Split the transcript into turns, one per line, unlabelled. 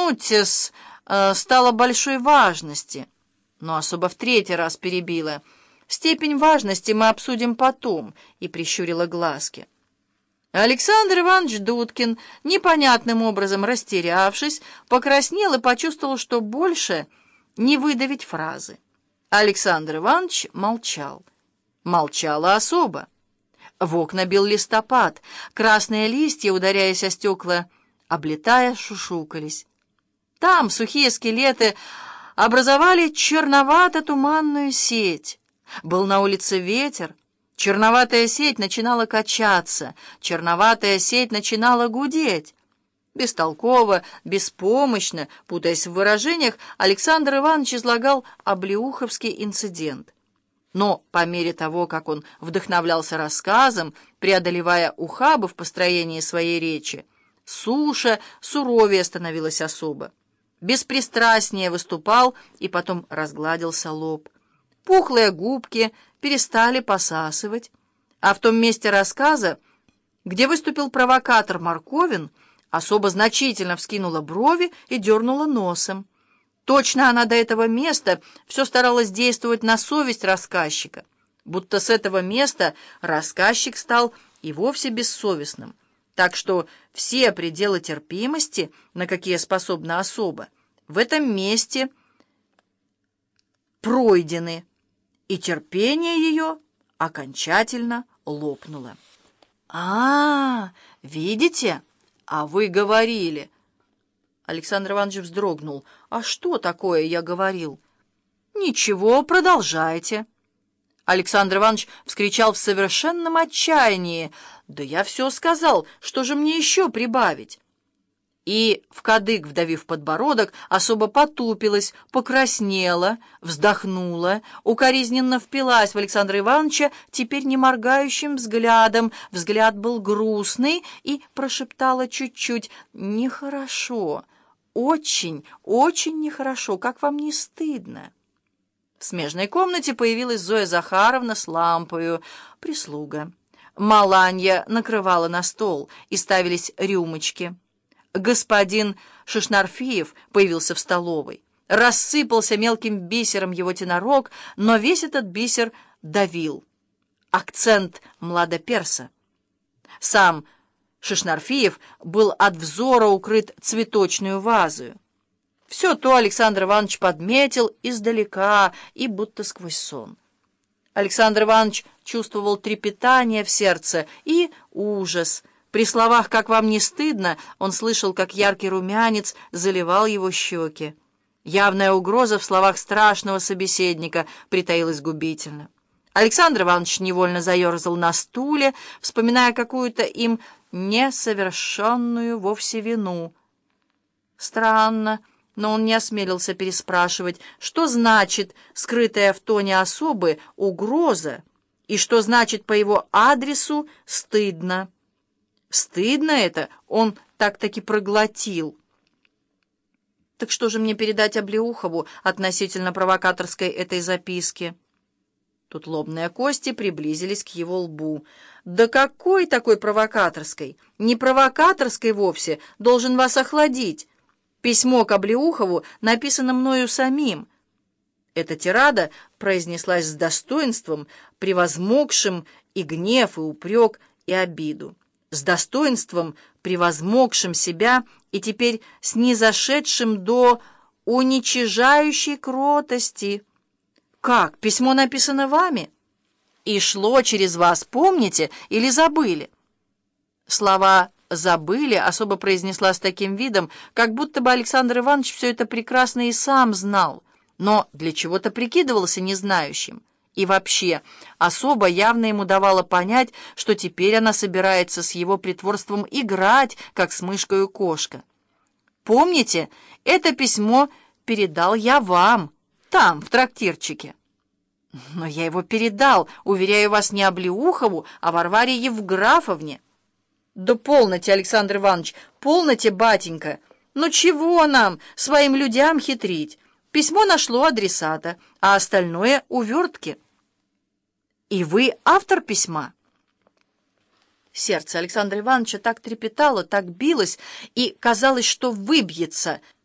минутис э, стало большой важности, но особо в третий раз перебила. Степень важности мы обсудим потом, и прищурила глазки. Александр Иванович Дудкин, непонятным образом растерявшись, покраснел и почувствовал, что больше не выдавить фразы. Александр Иванович молчал. Молчала особо. В окна бил листопад, красные листья, ударяясь о стекла, облетая, шушукались. Там сухие скелеты образовали черновато-туманную сеть. Был на улице ветер, черноватая сеть начинала качаться, черноватая сеть начинала гудеть. Бестолково, беспомощно, путаясь в выражениях, Александр Иванович излагал облеуховский инцидент. Но по мере того, как он вдохновлялся рассказом, преодолевая ухабы в построении своей речи, суша суровее становилась особо. Беспристрастнее выступал и потом разгладился лоб. Пухлые губки перестали посасывать, а в том месте рассказа, где выступил провокатор Марковин, особо значительно вскинула брови и дернула носом. Точно она до этого места все старалась действовать на совесть рассказчика, будто с этого места рассказчик стал и вовсе бессовестным. Так что все пределы терпимости, на какие способна особа, в этом месте пройдены, и терпение ее окончательно лопнуло. «А, видите? А вы говорили!» Александр Иванович вздрогнул. «А что такое я говорил?» «Ничего, продолжайте». Александр Иванович вскричал в совершенном отчаянии. «Да я все сказал, что же мне еще прибавить?» И в кадык, вдавив подбородок, особо потупилась, покраснела, вздохнула, укоризненно впилась в Александра Ивановича теперь не моргающим взглядом. Взгляд был грустный и прошептала чуть-чуть «Нехорошо». «Очень, очень нехорошо. Как вам не стыдно?» В смежной комнате появилась Зоя Захаровна с лампою, прислуга. Маланья накрывала на стол, и ставились рюмочки. Господин Шишнарфиев появился в столовой. Рассыпался мелким бисером его тенорог, но весь этот бисер давил. Акцент младоперса. Сам Шишнарфиев был от взора укрыт цветочную вазою. Все то Александр Иванович подметил издалека и будто сквозь сон. Александр Иванович чувствовал трепетание в сердце и ужас. При словах «как вам не стыдно» он слышал, как яркий румянец заливал его щеки. Явная угроза в словах страшного собеседника притаилась губительно. Александр Иванович невольно заерзал на стуле, вспоминая какую-то им несовершенную вовсе вину. Странно, но он не осмелился переспрашивать, что значит скрытая в тоне особы угроза и что значит по его адресу «стыдно». Стыдно это он так-таки проглотил. Так что же мне передать Облеухову относительно провокаторской этой записки? Тут лобные кости приблизились к его лбу. «Да какой такой провокаторской? Не провокаторской вовсе, должен вас охладить. Письмо к Облеухову написано мною самим». Эта тирада произнеслась с достоинством, превозмогшим и гнев, и упрек, и обиду. С достоинством, превозмогшим себя и теперь снизошедшим до уничижающей кротости. «Как? Письмо написано вами?» «И шло через вас, помните или забыли?» Слова «забыли» особо произнесла с таким видом, как будто бы Александр Иванович все это прекрасно и сам знал, но для чего-то прикидывался незнающим. И вообще, особо явно ему давало понять, что теперь она собирается с его притворством играть, как с мышкой кошка. «Помните, это письмо передал я вам» там, в трактирчике. Но я его передал, уверяю вас, не Облеухову, а Варваре Евграфовне. Да полноте, Александр Иванович, полноте, батенька. Ну чего нам, своим людям хитрить? Письмо нашло адресата, а остальное — увертки. И вы автор письма? Сердце Александра Ивановича так трепетало, так билось, и казалось, что выбьется —